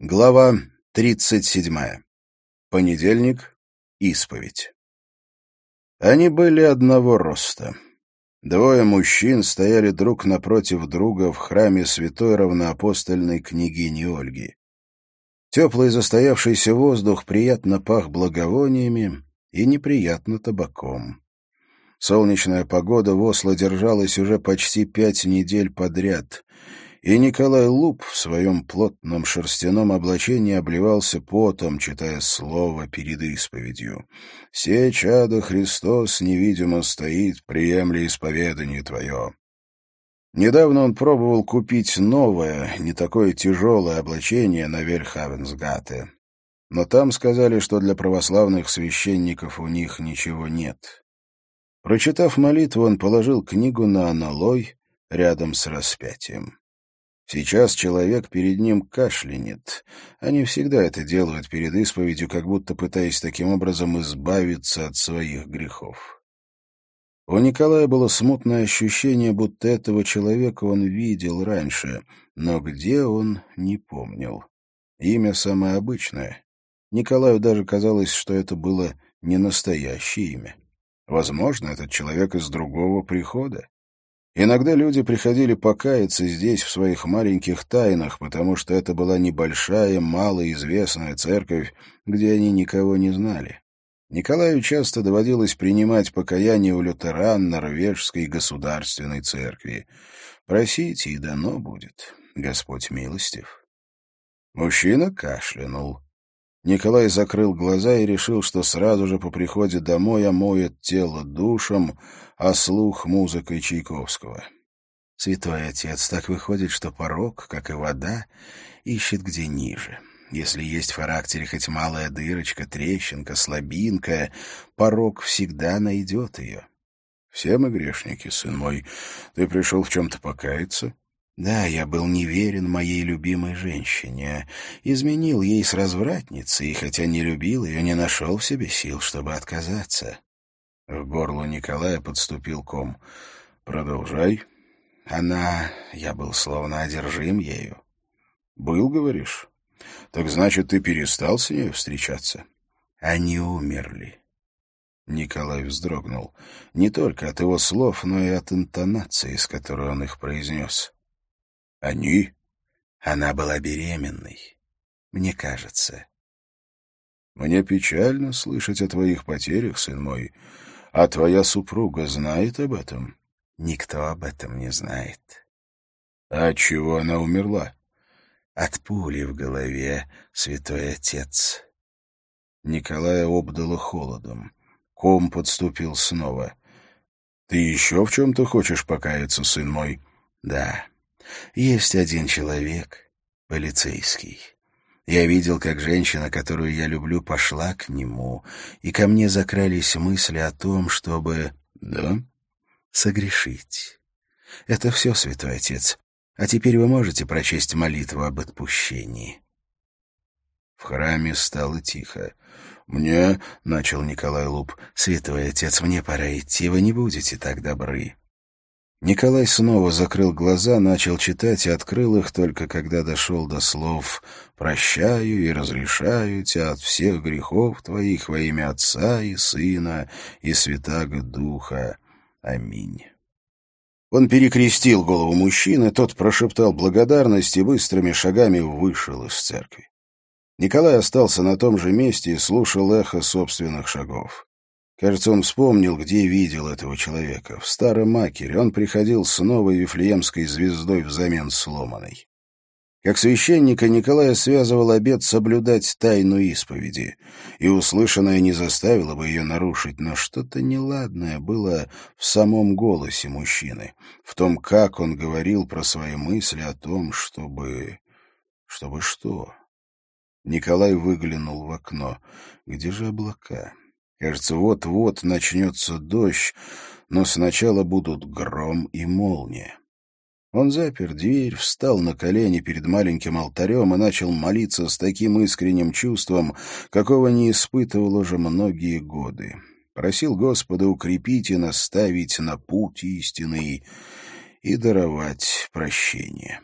Глава 37. Понедельник. Исповедь. Они были одного роста. Двое мужчин стояли друг напротив друга в храме святой равноапостольной княгини Ольги. Теплый застоявшийся воздух приятно пах благовониями и неприятно табаком. Солнечная погода в Осло держалась уже почти пять недель подряд — и Николай Луп в своем плотном шерстяном облачении обливался потом, читая слово перед исповедью. «Все чада Христос невидимо стоит, приемли исповедание твое». Недавно он пробовал купить новое, не такое тяжелое облачение на Вельхавенсгате. Но там сказали, что для православных священников у них ничего нет. Прочитав молитву, он положил книгу на аналой рядом с распятием. Сейчас человек перед ним кашлянет. Они всегда это делают перед исповедью, как будто пытаясь таким образом избавиться от своих грехов. У Николая было смутное ощущение, будто этого человека он видел раньше, но где он — не помнил. Имя самое обычное. Николаю даже казалось, что это было не настоящее имя. Возможно, этот человек из другого прихода. Иногда люди приходили покаяться здесь в своих маленьких тайнах, потому что это была небольшая, малоизвестная церковь, где они никого не знали. Николаю часто доводилось принимать покаяние у лютеран Норвежской государственной церкви. Просите, и дано будет. Господь милостив. Мужчина кашлянул. Николай закрыл глаза и решил, что сразу же по приходе домой омоет тело душем, а слух — музыкой Чайковского. Святой Отец, так выходит, что порог, как и вода, ищет где ниже. Если есть в характере хоть малая дырочка, трещинка, слабинка, порог всегда найдет ее. Все мы грешники, сын мой. Ты пришел в чем-то покаяться? Да, я был неверен моей любимой женщине, изменил ей с развратницей, и хотя не любил ее, не нашел в себе сил, чтобы отказаться. В горло Николая подступил ком. «Продолжай». Она... Я был словно одержим ею. «Был, говоришь? Так значит, ты перестал с ней встречаться?» «Они умерли». Николай вздрогнул. Не только от его слов, но и от интонации, с которой он их произнес. Они? Она была беременной, мне кажется. Мне печально слышать о твоих потерях, сын мой. А твоя супруга знает об этом? Никто об этом не знает. А чего она умерла? От пули в голове, святой отец. Николая обдало холодом. Ком подступил снова. — Ты еще в чем-то хочешь покаяться, сын мой? — Да. Есть один человек, полицейский. Я видел, как женщина, которую я люблю, пошла к нему, и ко мне закрались мысли о том, чтобы... Да? Согрешить. Это все, святой отец. А теперь вы можете прочесть молитву об отпущении. В храме стало тихо. «Мне...» — начал Николай Луп. «Святой отец, мне пора идти, вы не будете так добры». Николай снова закрыл глаза, начал читать и открыл их только когда дошел до слов «Прощаю и разрешаю тебя от всех грехов твоих во имя Отца и Сына и Святаго Духа. Аминь». Он перекрестил голову мужчины, тот прошептал благодарность и быстрыми шагами вышел из церкви. Николай остался на том же месте и слушал эхо собственных шагов. Кажется, он вспомнил, где видел этого человека. В старом Макере он приходил с новой вифлеемской звездой взамен сломанной. Как священника Николая связывал обет соблюдать тайну исповеди, и услышанное не заставило бы ее нарушить, но что-то неладное было в самом голосе мужчины, в том, как он говорил про свои мысли о том, чтобы... чтобы что? Николай выглянул в окно. Где же облака? Кажется, вот-вот начнется дождь, но сначала будут гром и молния. Он запер дверь, встал на колени перед маленьким алтарем и начал молиться с таким искренним чувством, какого не испытывал уже многие годы. Просил Господа укрепить и наставить на путь истинный и даровать прощение.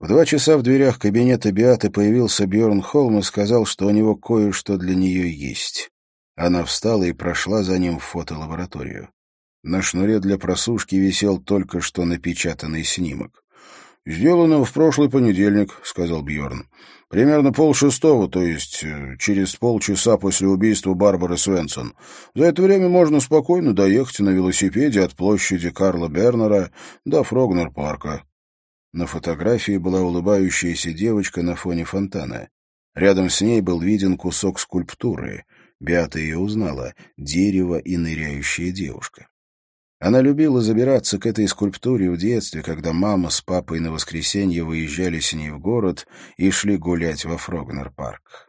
В два часа в дверях кабинета Биаты появился Бьорн Холм и сказал, что у него кое-что для нее есть. Она встала и прошла за ним в фотолабораторию. На шнуре для просушки висел только что напечатанный снимок. «Сделано в прошлый понедельник», — сказал Бьорн. «Примерно полшестого, то есть э, через полчаса после убийства Барбары Свенсон. За это время можно спокойно доехать на велосипеде от площади Карла Бернера до Фрогнер-парка. На фотографии была улыбающаяся девочка на фоне фонтана. Рядом с ней был виден кусок скульптуры. Беата ее узнала — дерево и ныряющая девушка. Она любила забираться к этой скульптуре в детстве, когда мама с папой на воскресенье выезжали с ней в город и шли гулять во Фрогнер-парк.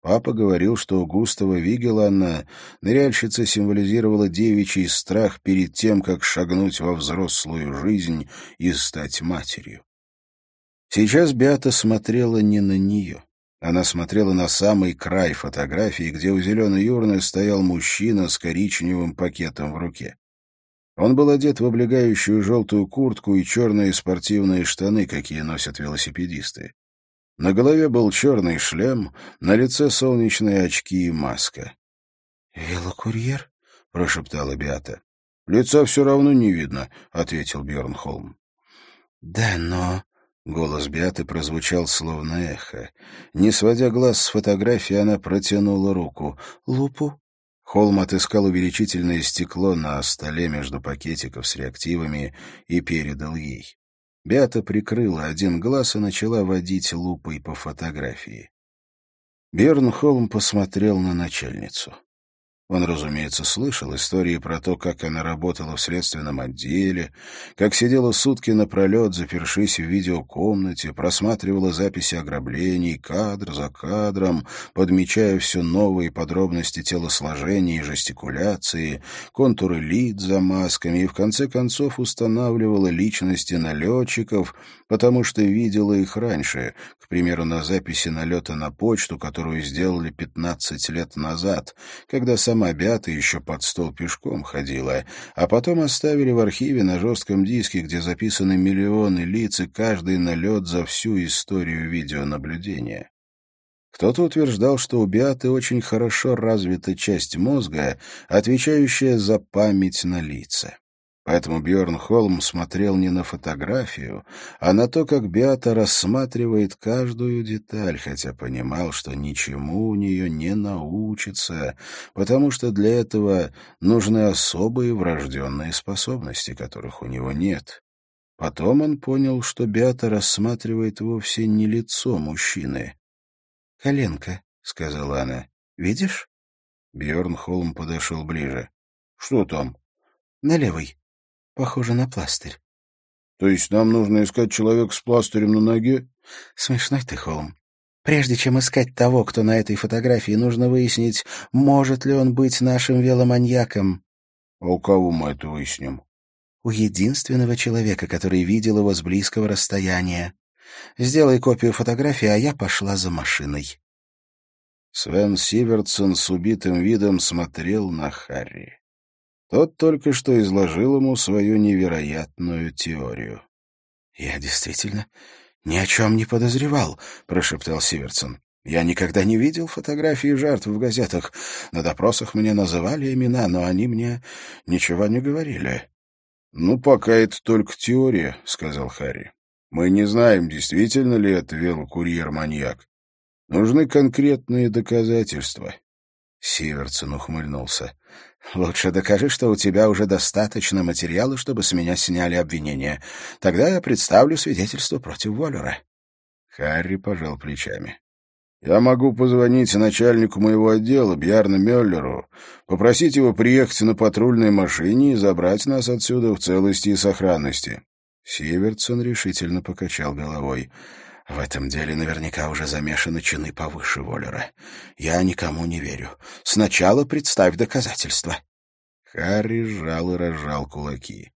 Папа говорил, что у Густава Вигеланна ныряльщица символизировала девичий страх перед тем, как шагнуть во взрослую жизнь и стать матерью. Сейчас Беата смотрела не на нее. Она смотрела на самый край фотографии, где у зеленой юрны стоял мужчина с коричневым пакетом в руке. Он был одет в облегающую желтую куртку и черные спортивные штаны, какие носят велосипедисты. На голове был черный шлем, на лице солнечные очки и маска. «Велокурьер?» — прошептала Биата. «Лица все равно не видно», — ответил Бьернхолм. «Да, но...» — голос Биаты прозвучал словно эхо. Не сводя глаз с фотографии, она протянула руку. «Лупу?» Холм отыскал увеличительное стекло на столе между пакетиков с реактивами и передал ей. Беата прикрыла один глаз и начала водить лупой по фотографии. Бернхолм посмотрел на начальницу. Он, разумеется, слышал истории про то, как она работала в следственном отделе, как сидела сутки напролет, запершись в видеокомнате, просматривала записи ограблений, кадр за кадром, подмечая все новые подробности телосложения и жестикуляции, контуры лиц за масками и, в конце концов, устанавливала личности налетчиков, потому что видела их раньше, к примеру, на записи налета на почту, которую сделали 15 лет назад, когда сам сама Бята еще под стол пешком ходила, а потом оставили в архиве на жестком диске, где записаны миллионы лиц и каждый налет за всю историю видеонаблюдения. Кто-то утверждал, что у Биаты очень хорошо развита часть мозга, отвечающая за память на лица. Поэтому Бьорн Холм смотрел не на фотографию, а на то, как Беата рассматривает каждую деталь, хотя понимал, что ничему у нее не научится, потому что для этого нужны особые врожденные способности, которых у него нет. Потом он понял, что Беата рассматривает вовсе не лицо мужчины. «Коленка», — сказала она. «Видишь?» Бьорн Холм подошел ближе. «Что там?» «На левой». Похоже на пластырь. То есть нам нужно искать человека с пластырем на ноге? Смешной ты, Холм. Прежде чем искать того, кто на этой фотографии, нужно выяснить, может ли он быть нашим веломаньяком. А у кого мы это выясним? У единственного человека, который видел его с близкого расстояния. Сделай копию фотографии, а я пошла за машиной. Свен Сивертсон с убитым видом смотрел на Харри. Тот только что изложил ему свою невероятную теорию. «Я действительно ни о чем не подозревал», — прошептал Сиверсон. «Я никогда не видел фотографии жертв в газетах. На допросах мне называли имена, но они мне ничего не говорили». «Ну, пока это только теория», — сказал Харри. «Мы не знаем, действительно ли это велокурьер-маньяк. Нужны конкретные доказательства». Сиверсон ухмыльнулся. Лучше докажи, что у тебя уже достаточно материала, чтобы с меня сняли обвинение. Тогда я представлю свидетельство против Воллера. Харри пожал плечами. Я могу позвонить начальнику моего отдела, Бьярну Мюллеру, попросить его приехать на патрульной машине и забрать нас отсюда в целости и сохранности. Сиверсон решительно покачал головой. В этом деле наверняка уже замешаны чины повыше Воллера. Я никому не верю. Сначала представь доказательства. Харри сжал и разжал кулаки.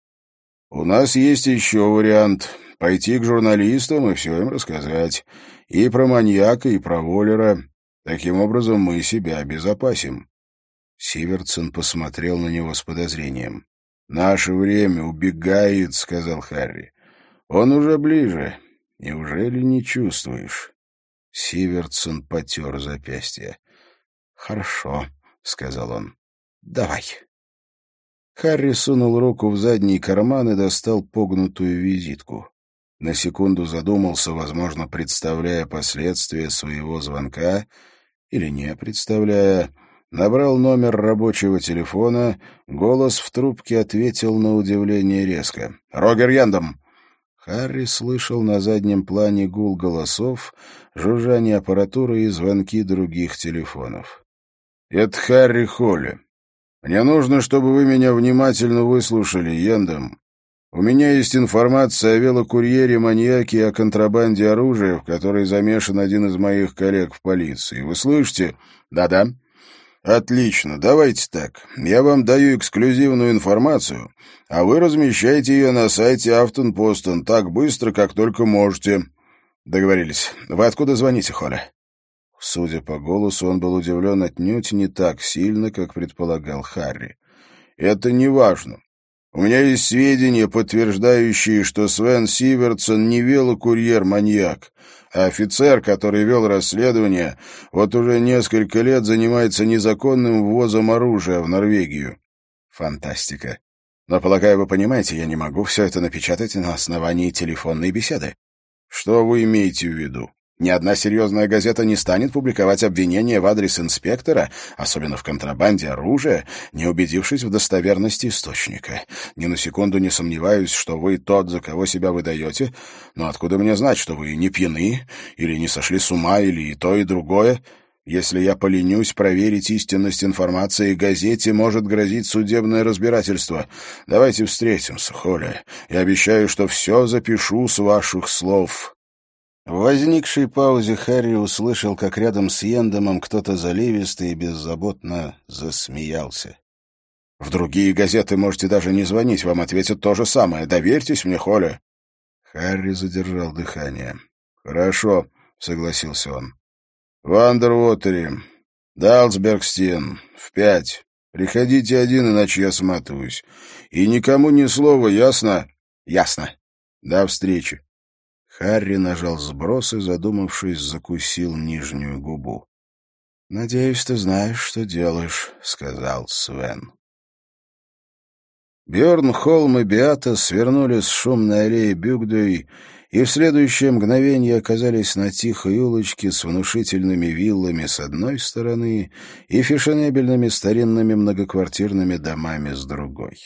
«У нас есть еще вариант — пойти к журналистам и все им рассказать. И про маньяка, и про Воллера. Таким образом мы себя обезопасим». Сиверсон посмотрел на него с подозрением. «Наше время убегает», — сказал Харри. «Он уже ближе. Неужели не чувствуешь?» Сивертсон потер запястье. «Хорошо», — сказал он. «Давай». Харри сунул руку в задний карман и достал погнутую визитку. На секунду задумался, возможно, представляя последствия своего звонка или не представляя. Набрал номер рабочего телефона, голос в трубке ответил на удивление резко. «Рогер Яндом!» Харри слышал на заднем плане гул голосов, жужжание аппаратуры и звонки других телефонов. «Это Харри Холли. Мне нужно, чтобы вы меня внимательно выслушали, Яндом. У меня есть информация о велокурьере, маньяке и о контрабанде оружия, в которой замешан один из моих коллег в полиции. Вы слышите? Да-да. Отлично, давайте так. Я вам даю эксклюзивную информацию, а вы размещаете ее на сайте Афтон Постон так быстро, как только можете. Договорились. Вы откуда звоните, Холя? Судя по голосу, он был удивлен отнюдь не так сильно, как предполагал Харри. Это не важно. У меня есть сведения, подтверждающие, что Свен Сивертсон не велокурьер-маньяк, а офицер, который вел расследование, вот уже несколько лет занимается незаконным ввозом оружия в Норвегию. Фантастика. Но, полагаю, вы понимаете, я не могу все это напечатать на основании телефонной беседы. Что вы имеете в виду? Ни одна серьезная газета не станет публиковать обвинения в адрес инспектора, особенно в контрабанде оружия, не убедившись в достоверности источника. Ни на секунду не сомневаюсь, что вы тот, за кого себя выдаете, но откуда мне знать, что вы не пьяны, или не сошли с ума, или и то, и другое? Если я поленюсь проверить истинность информации, газете может грозить судебное разбирательство. Давайте встретимся, Холя. Я обещаю, что все запишу с ваших слов». В возникшей паузе Харри услышал, как рядом с Йендомом кто-то заливисто и беззаботно засмеялся. «В другие газеты можете даже не звонить, вам ответят то же самое. Доверьтесь мне, Холя». Харри задержал дыхание. «Хорошо», — согласился он. «Вандервотери, Далсбергстин, в пять. Приходите один, иначе я сматываюсь. И никому ни слова, ясно?» «Ясно. До встречи». Харри нажал сброс и, задумавшись, закусил нижнюю губу. «Надеюсь, ты знаешь, что делаешь», — сказал Свен. Бjörn, Холм и Биата свернули с шумной аллеи Бюгдой и в следующее мгновение оказались на тихой улочке с внушительными виллами с одной стороны и фешенебельными старинными многоквартирными домами с другой.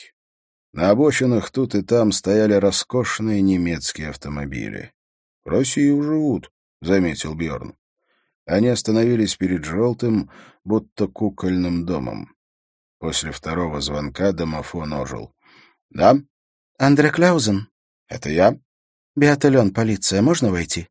На обочинах тут и там стояли роскошные немецкие автомобили. В России живут, — заметил Бьорн. Они остановились перед желтым, будто кукольным домом. После второго звонка домофон ожил. — Да? — Андре Кляузен. — Это я? — Биатален, полиция. Можно войти?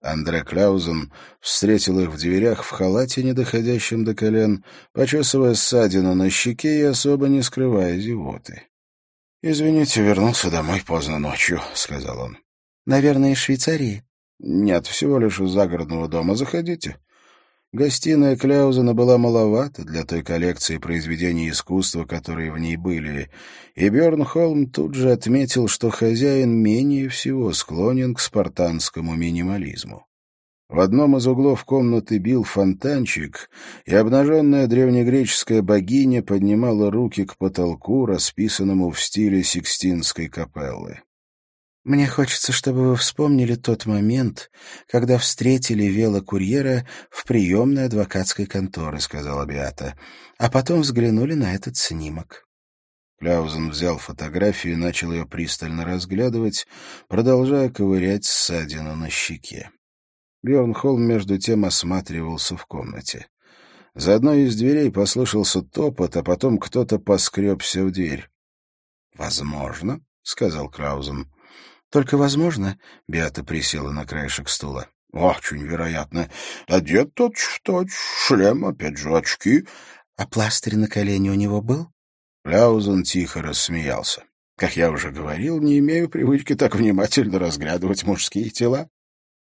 Андре Кляузен встретил их в дверях в халате, не доходящем до колен, почесывая ссадину на щеке и особо не скрывая зевоты. — «Извините, вернулся домой поздно ночью», — сказал он. Наверное, из Швейцарии. Нет, всего лишь из загородного дома. Заходите. Гостиная Кляузена была маловата для той коллекции произведений искусства, которые в ней были, и Бёрнхолм тут же отметил, что хозяин менее всего склонен к спартанскому минимализму. В одном из углов комнаты бил фонтанчик, и обнаженная древнегреческая богиня поднимала руки к потолку, расписанному в стиле Сикстинской капеллы. Мне хочется, чтобы вы вспомнили тот момент, когда встретили велокурьера в приемной адвокатской конторы, — сказала Биата, — а потом взглянули на этот снимок. Кляузен взял фотографию и начал ее пристально разглядывать, продолжая ковырять ссадину на щеке. Бьернхолм между тем осматривался в комнате. За одной из дверей послышался топот, а потом кто-то поскребся в дверь. «Возможно», — сказал Краузен. Только возможно, Беата присела на краешек стула. Очень вероятно. Одет точь-в-точь, шлем, опять же, очки. А пластырь на колени у него был? Ляузен тихо рассмеялся. Как я уже говорил, не имею привычки так внимательно разглядывать мужские тела.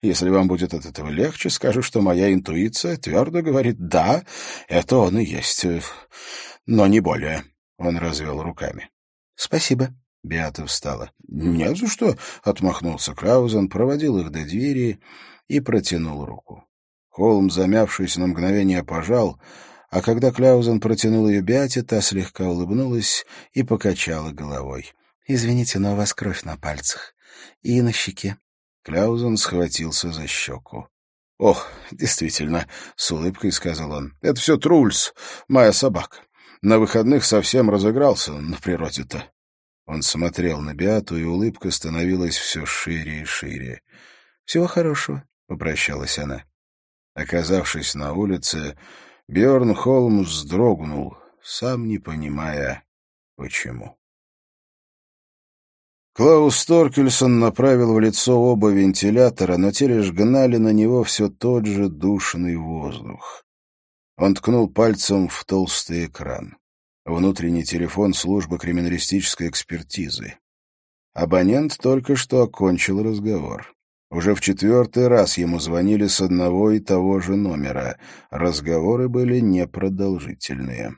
Если вам будет от этого легче, скажу, что моя интуиция твердо говорит «да, это он и есть, но не более». Он развел руками. «Спасибо». Беата встала. «Не за что», — отмахнулся Краузен, проводил их до двери и протянул руку. Холм, замявшись на мгновение, пожал, а когда Кляузен протянул ее Беате, та слегка улыбнулась и покачала головой. «Извините, но у вас кровь на пальцах и на щеке». Кляузен схватился за щеку. «Ох, действительно», — с улыбкой сказал он, — «это все Трульс, моя собака. На выходных совсем разыгрался на природе-то». Он смотрел на Беату, и улыбка становилась все шире и шире. «Всего хорошего», — попрощалась она. Оказавшись на улице, Бjörn Холм вздрогнул, сам не понимая, почему. Клаус Торкельсон направил в лицо оба вентилятора, но те лишь гнали на него все тот же душный воздух. Он ткнул пальцем в толстый экран. Внутренний телефон службы криминалистической экспертизы. Абонент только что окончил разговор. Уже в четвертый раз ему звонили с одного и того же номера. Разговоры были непродолжительные.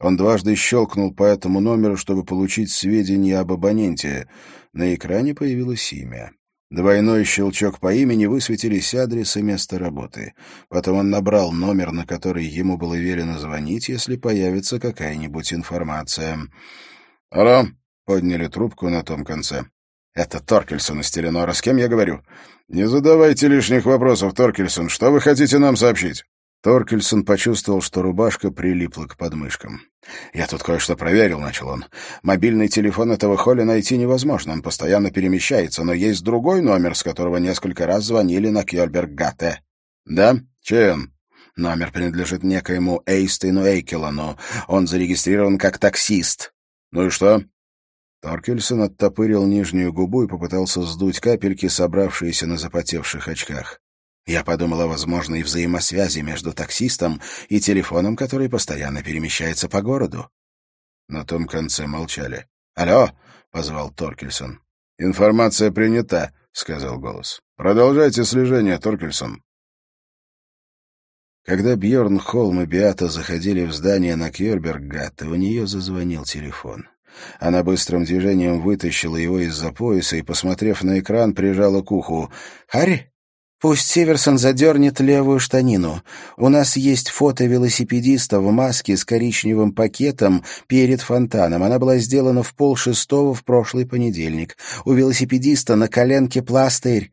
Он дважды щелкнул по этому номеру, чтобы получить сведения об абоненте. На экране появилось имя. Двойной щелчок по имени высветились адрес и место работы. Потом он набрал номер, на который ему было велено звонить, если появится какая-нибудь информация. «Алло!» — подняли трубку на том конце. «Это Торкельсон из Теленора. С кем я говорю?» «Не задавайте лишних вопросов, Торкельсон. Что вы хотите нам сообщить?» Торкельсон почувствовал, что рубашка прилипла к подмышкам. «Я тут кое-что проверил», — начал он. «Мобильный телефон этого Холли найти невозможно, он постоянно перемещается, но есть другой номер, с которого несколько раз звонили на Кьольберг-Гатте». «Да? Чей он?» Номер принадлежит некоему Эйстейну Эйкелану. Он зарегистрирован как таксист. Ну и что? Торкельсон оттопырил нижнюю губу и попытался сдуть капельки, собравшиеся на запотевших очках. Я подумал о возможной взаимосвязи между таксистом и телефоном, который постоянно перемещается по городу. На том конце молчали. «Алло!» — позвал Торкельсон. «Информация принята», — сказал голос. «Продолжайте слежение, Торкельсон». Когда Бьорн Холм и Биата заходили в здание на Кьербергатте, у нее зазвонил телефон. Она быстрым движением вытащила его из-за пояса и, посмотрев на экран, прижала к уху. «Харри?» Пусть Северсон задернет левую штанину. У нас есть фото велосипедиста в маске с коричневым пакетом перед фонтаном. Она была сделана в полшестого в прошлый понедельник. У велосипедиста на коленке пластырь.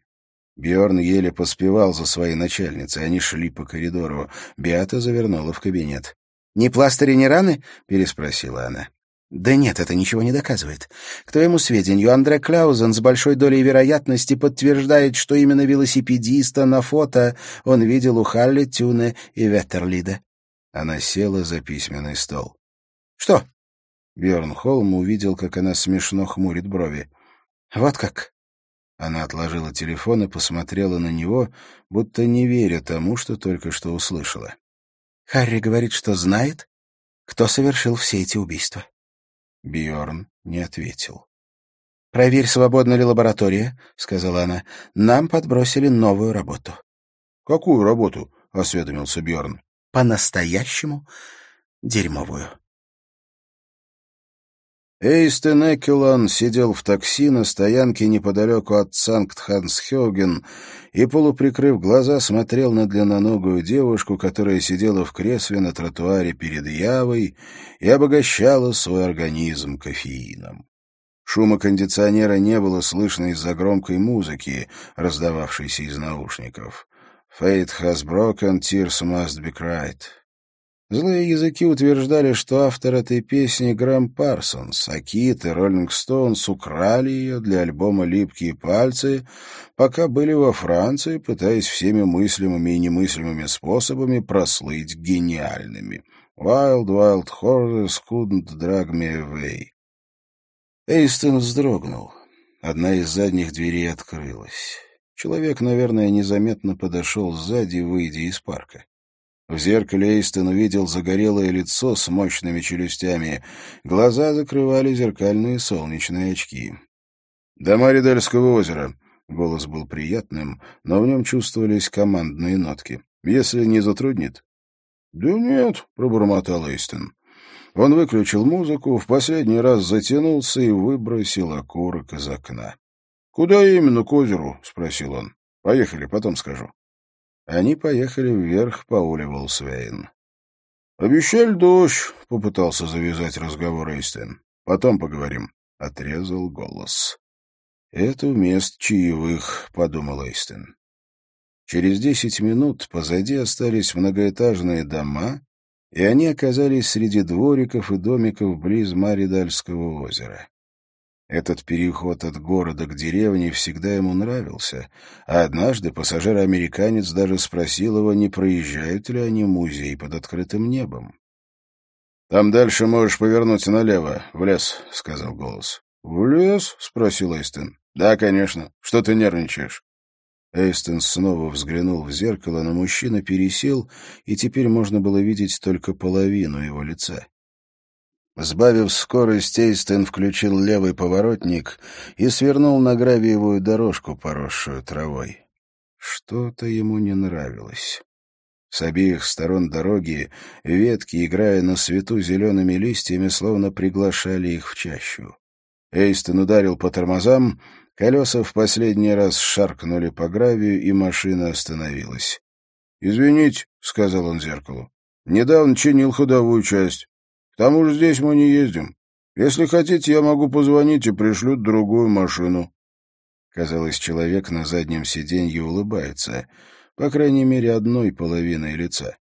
Бьорн еле поспевал за своей начальницей. Они шли по коридору. Биата завернула в кабинет. «Ни пластыри, ни раны?» — переспросила она. Да нет, это ничего не доказывает. К твоему сведению, Андре Кляузен с большой долей вероятности подтверждает, что именно велосипедиста на фото он видел у Халли, Тюне и Ветерлида. Она села за письменный стол. «Что?» Бjörn Холм увидел, как она смешно хмурит брови. «Вот как?» Она отложила телефон и посмотрела на него, будто не веря тому, что только что услышала. «Харри говорит, что знает, кто совершил все эти убийства. Бьорн не ответил. «Проверь, свободна ли лаборатория», — сказала она. «Нам подбросили новую работу». «Какую работу?» — осведомился Бьорн. «По-настоящему дерьмовую». Эйстен Экелан сидел в такси на стоянке неподалеку от Санкт-Хансхёген и, полуприкрыв глаза, смотрел на длинноногую девушку, которая сидела в кресле на тротуаре перед Явой и обогащала свой организм кофеином. Шума кондиционера не было слышно из-за громкой музыки, раздававшейся из наушников. «Fate has broken, tears must be cried». Злые языки утверждали, что автор этой песни Грэм Парсонс, а Кит и Роллинг Стоунс украли ее для альбома «Липкие пальцы», пока были во Франции, пытаясь всеми мыслимыми и немыслимыми способами прослыть гениальными. «Wild, wild horses couldn't drag me away». Эйстон вздрогнул. Одна из задних дверей открылась. Человек, наверное, незаметно подошел сзади, выйдя из парка. В зеркале Эйстон увидел загорелое лицо с мощными челюстями. Глаза закрывали зеркальные солнечные очки. «Дома Редельского озера». Голос был приятным, но в нем чувствовались командные нотки. «Если не затруднит». «Да нет», — пробормотал Эйстон. Он выключил музыку, в последний раз затянулся и выбросил окурок из окна. — Куда именно к озеру? — спросил он. — Поехали, потом скажу. Они поехали вверх по Уливолсвейн. — Обещали дождь, — попытался завязать разговор Эйстен. — Потом поговорим, — отрезал голос. — Это вместо чаевых, — подумал Эйстен. Через десять минут позади остались многоэтажные дома, и они оказались среди двориков и домиков близ Маридальского озера. Этот переход от города к деревне всегда ему нравился, а однажды пассажир-американец даже спросил его, не проезжают ли они музей под открытым небом. «Там дальше можешь повернуть налево, в лес», — сказал голос. «В лес?» — спросил Эйстен. «Да, конечно. Что ты нервничаешь?» Эйстон снова взглянул в зеркало, но мужчина пересел, и теперь можно было видеть только половину его лица. Сбавив скорость, Эйстон включил левый поворотник и свернул на гравиевую дорожку, поросшую травой. Что-то ему не нравилось. С обеих сторон дороги ветки, играя на свету зелеными листьями, словно приглашали их в чащу. Эйстон ударил по тормозам, Колеса в последний раз шаркнули по гравию, и машина остановилась. «Извините», — сказал он зеркалу, — «недавно чинил ходовую часть. К тому же здесь мы не ездим. Если хотите, я могу позвонить и пришлют другую машину». Казалось, человек на заднем сиденье улыбается, по крайней мере, одной половиной лица.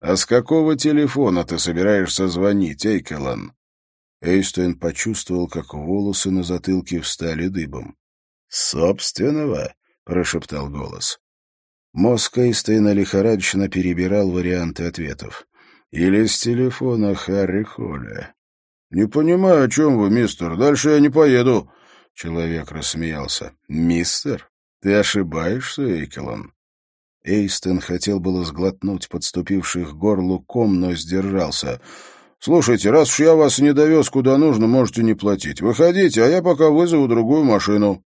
«А с какого телефона ты собираешься звонить, Эйкелан?» Эйстейн почувствовал, как волосы на затылке встали дыбом. «Собственного?» — прошептал голос. Мозг Эйстейна лихорадочно перебирал варианты ответов. «Или с телефона Харри Холля». «Не понимаю, о чем вы, мистер. Дальше я не поеду». Человек рассмеялся. «Мистер, ты ошибаешься, Эйкелон?» Эйстон хотел было сглотнуть подступивших горлу ком, но сдержался — «Слушайте, раз уж я вас не довез куда нужно, можете не платить. Выходите, а я пока вызову другую машину».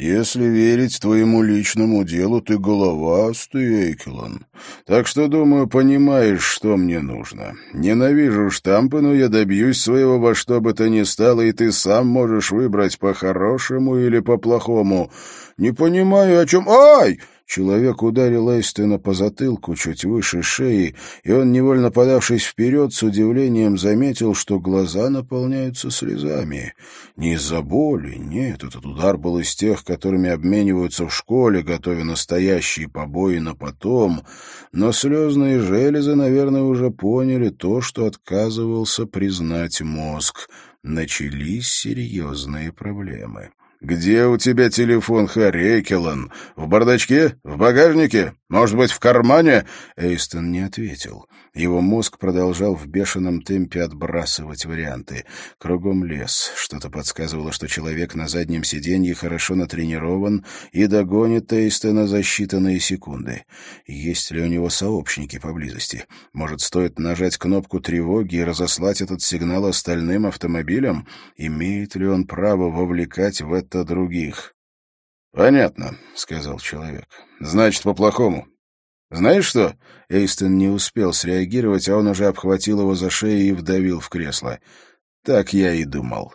«Если верить твоему личному делу, ты головастый, Эйкелон. Так что, думаю, понимаешь, что мне нужно. Ненавижу штампы, но я добьюсь своего во что бы то ни стало, и ты сам можешь выбрать по-хорошему или по-плохому. Не понимаю, о чем... Ай!» Человек ударил Эйстена по затылку чуть выше шеи, и он, невольно подавшись вперед, с удивлением заметил, что глаза наполняются слезами. Не из-за боли, нет, этот удар был из тех, которыми обмениваются в школе, готовя настоящие побои на потом, но слезные железы, наверное, уже поняли то, что отказывался признать мозг. Начались серьезные проблемы. «Где у тебя телефон, Харри Экелон? В бардачке? В багажнике? Может быть, в кармане?» Эйстон не ответил. Его мозг продолжал в бешеном темпе отбрасывать варианты. Кругом лес. Что-то подсказывало, что человек на заднем сиденье хорошо натренирован и догонит Эйстона за считанные секунды. Есть ли у него сообщники поблизости? Может, стоит нажать кнопку тревоги и разослать этот сигнал остальным автомобилям? Имеет ли он право вовлекать в это других. «Понятно», — сказал человек. «Значит, по-плохому. Знаешь что?» Эйстон не успел среагировать, а он уже обхватил его за шею и вдавил в кресло. «Так я и думал».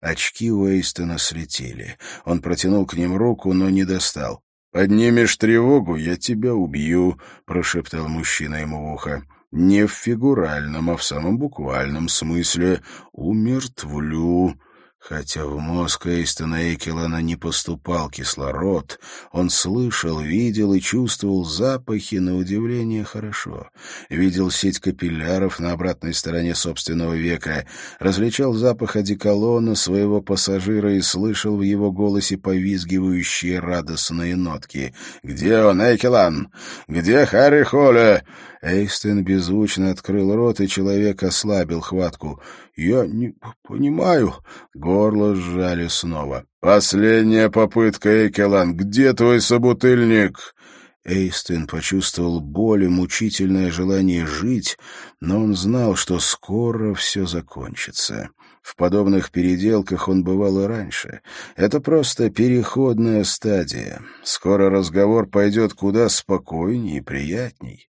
Очки у Эйстона слетели. Он протянул к ним руку, но не достал. «Поднимешь тревогу, я тебя убью», — прошептал мужчина ему в ухо. «Не в фигуральном, а в самом буквальном смысле. Умертвлю». Хотя в мозг Эйстона Эйкелана не поступал кислород, он слышал, видел и чувствовал запахи, на удивление, хорошо. Видел сеть капилляров на обратной стороне собственного века, различал запах одеколона своего пассажира и слышал в его голосе повизгивающие радостные нотки. «Где он, Эйкелан? Где Харри Холля?» Эйстен беззвучно открыл рот, и человек ослабил хватку. «Я не понимаю». Горло сжали снова. «Последняя попытка, Экелан. Где твой собутыльник?» Эйстен почувствовал боль и мучительное желание жить, но он знал, что скоро все закончится. В подобных переделках он бывал и раньше. Это просто переходная стадия. Скоро разговор пойдет куда спокойнее и приятней.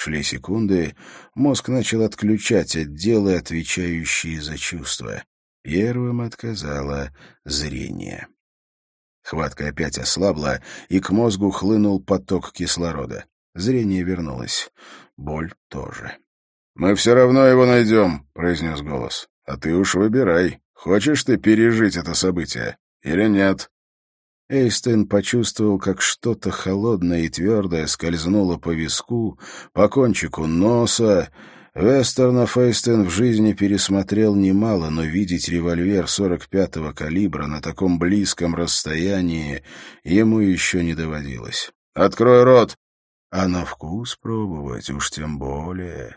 Шли секунды, мозг начал отключать отделы, отвечающие за чувства. Первым отказало зрение. Хватка опять ослабла, и к мозгу хлынул поток кислорода. Зрение вернулось. Боль тоже. «Мы все равно его найдем», — произнес голос. «А ты уж выбирай, хочешь ты пережить это событие или нет?» Эйстен почувствовал, как что-то холодное и твердое скользнуло по виску, по кончику носа. Вестернов Эйстен в жизни пересмотрел немало, но видеть револьвер 45-го калибра на таком близком расстоянии ему еще не доводилось. «Открой рот!» А на вкус пробовать уж тем более.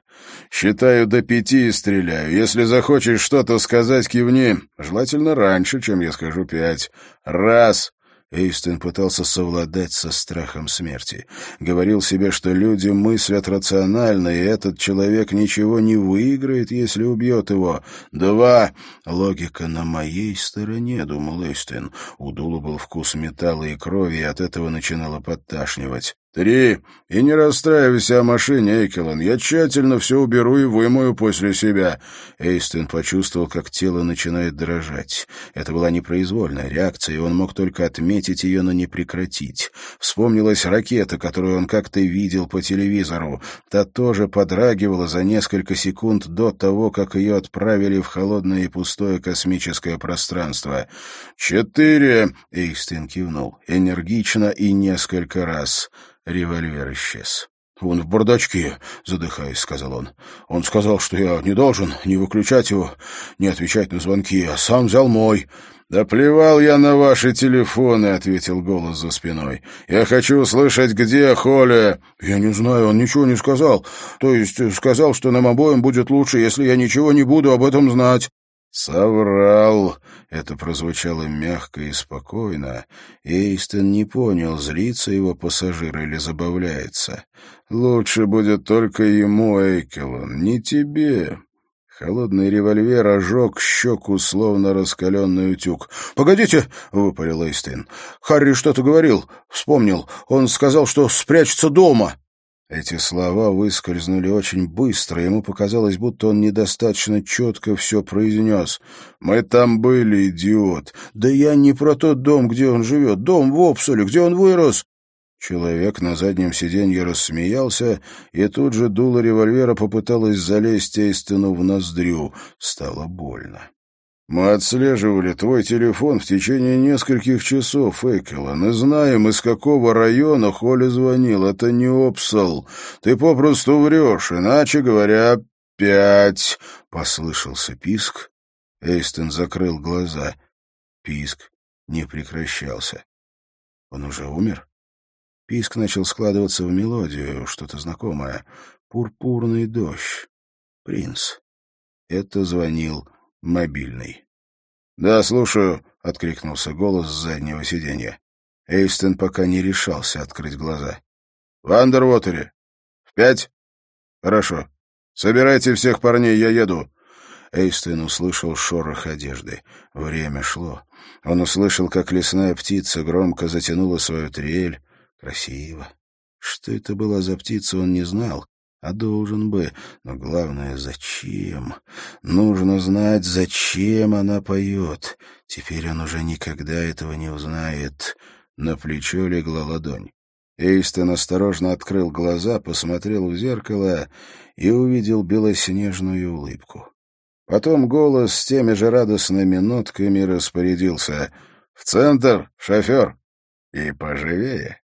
Считаю до пяти и стреляю. Если захочешь что-то сказать, кивни. Желательно раньше, чем я скажу пять. Раз. Эйстен пытался совладать со страхом смерти. Говорил себе, что люди мыслят рационально, и этот человек ничего не выиграет, если убьет его. Два. Логика на моей стороне, думал Эйстен. У Дула был вкус металла и крови, и от этого начинало подташнивать. «Три. И не расстраивайся о машине, Эйкелон. Я тщательно все уберу и вымою после себя». Эйстен почувствовал, как тело начинает дрожать. Это была непроизвольная реакция, и он мог только отметить ее, но не прекратить. Вспомнилась ракета, которую он как-то видел по телевизору. Та тоже подрагивала за несколько секунд до того, как ее отправили в холодное и пустое космическое пространство. «Четыре!» — Эйстен кивнул. Энергично и несколько раз. Револьвер исчез. «Он в бардачке», — задыхаясь, сказал он. «Он сказал, что я не должен не выключать его, не отвечать на звонки, а сам взял мой». «Да плевал я на ваши телефоны», — ответил голос за спиной. «Я хочу услышать, где Холя». «Я не знаю, он ничего не сказал. То есть сказал, что нам обоим будет лучше, если я ничего не буду об этом знать». «Соврал!» — это прозвучало мягко и спокойно. Эйстон не понял, злится его пассажир или забавляется. «Лучше будет только ему, Эйкелон, не тебе!» Холодный револьвер ожег щеку, словно раскаленный утюг. «Погодите!» — выпалил Эйстин. «Харри что-то говорил. Вспомнил. Он сказал, что спрячется дома». Эти слова выскользнули очень быстро, ему показалось, будто он недостаточно четко все произнес. «Мы там были, идиот!» «Да я не про тот дом, где он живет, дом в Опсуле, где он вырос!» Человек на заднем сиденье рассмеялся, и тут же дуло револьвера попыталось залезть Эйстену в ноздрю. Стало больно. Мы отслеживали твой телефон в течение нескольких часов, Экелон, и знаем, из какого района Холли звонил. Это не Опсал. Ты попросту врешь, иначе говоря, пять. Послышался писк. Эйстон закрыл глаза. Писк не прекращался. Он уже умер? Писк начал складываться в мелодию, что-то знакомое. Пурпурный дождь. Принц. Это звонил мобильный. «Да, слушаю», — откликнулся голос с заднего сиденья. Эйстон пока не решался открыть глаза. «В Андервотере? В пять? Хорошо. Собирайте всех парней, я еду». Эйстон услышал шорох одежды. Время шло. Он услышал, как лесная птица громко затянула свою трель. Красиво. Что это была за птица, он не знал, а должен бы. Но главное, зачем? Нужно знать, зачем она поет. Теперь он уже никогда этого не узнает. На плечо легла ладонь. Эйстон осторожно открыл глаза, посмотрел в зеркало и увидел белоснежную улыбку. Потом голос с теми же радостными нотками распорядился. «В центр, шофер! И поживее!»